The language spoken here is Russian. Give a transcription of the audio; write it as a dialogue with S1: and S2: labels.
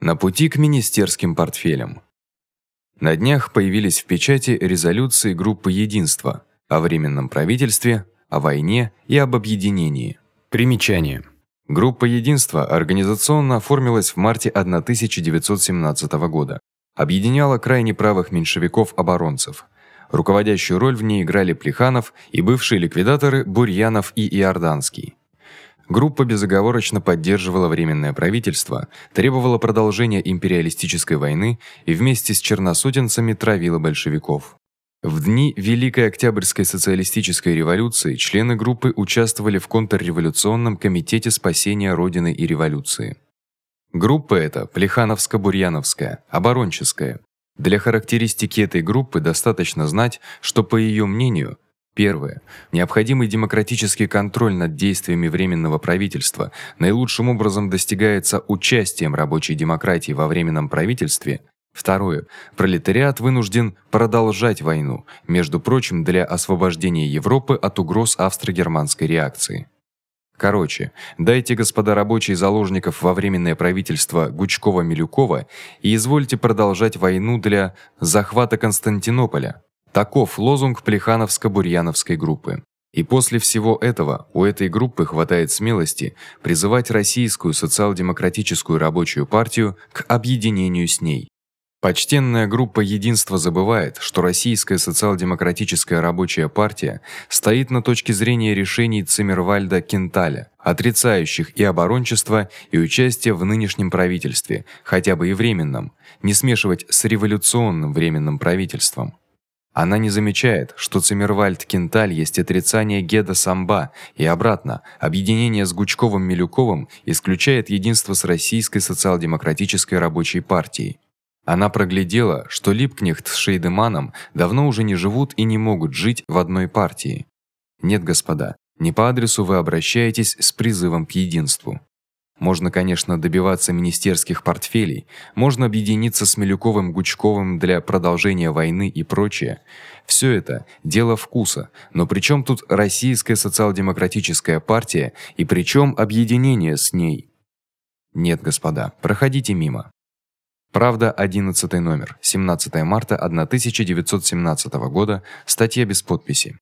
S1: На пути к министерским портфелям. На днях появились в печати резолюции группы Единства о временном правительстве, о войне и об объединении. Примечание. Группа Единства организационно оформилась в марте 1917 года. Объединяла крайне правых меньшевиков-оборонцев. Руководящую роль в ней играли Плеханов и бывшие ликвидаторы Бурьянов и Иорданский. Группа безоговорочно поддерживала временное правительство, требовала продолжения империалистической войны и вместе с черносотенцами травила большевиков. В дни Великой Октябрьской социалистической революции члены группы участвовали в контрреволюционном комитете спасения родины и революции. Группа эта Плехановско-Бурьяновская, оборонческая. Для характеристики этой группы достаточно знать, что по её мнению Первое. Необходимый демократический контроль над действиями временного правительства наилучшим образом достигается участием рабочей демократии во временном правительстве. Второе. Пролетариат вынужден продолжать войну, между прочим, для освобождения Европы от угроз австро-германской реакции. Короче, дайте, господа рабочие, заложников во временное правительство Гучкова-Милюкова и извольте продолжать войну для захвата Константинополя. Таков лозунг Плехановско-Бурьяновской группы. И после всего этого у этой группы хватает смелости призывать российскую социал-демократическую рабочую партию к объединению с ней. Почтенная группа Единство забывает, что Российская социал-демократическая рабочая партия стоит на точке зрения решений Циммервальда Кенталя, отрицающих и оборончество, и участие в нынешнем правительстве, хотя бы и временном, не смешивать с революционным временным правительством. Она не замечает, что Циммервальд Кенталь есть отрицание Геда Самба и обратно. Объединение с Гучковым-Милюковым исключает единство с Российской социал-демократической рабочей партией. Она проглядела, что Липкнехт с Шейдеманом давно уже не живут и не могут жить в одной партии. Нет, господа, не по адресу вы обращаетесь с призывом к единству. Можно, конечно, добиваться министерских портфелей, можно объединиться с Милюковым, Гучковым для продолжения войны и прочее. Всё это дело вкуса. Но причём тут Российская социал-демократическая партия и причём объединение с ней? Нет, господа, проходите мимо. Правда, 11 номер, 17 марта 1917 года, статья без подписи.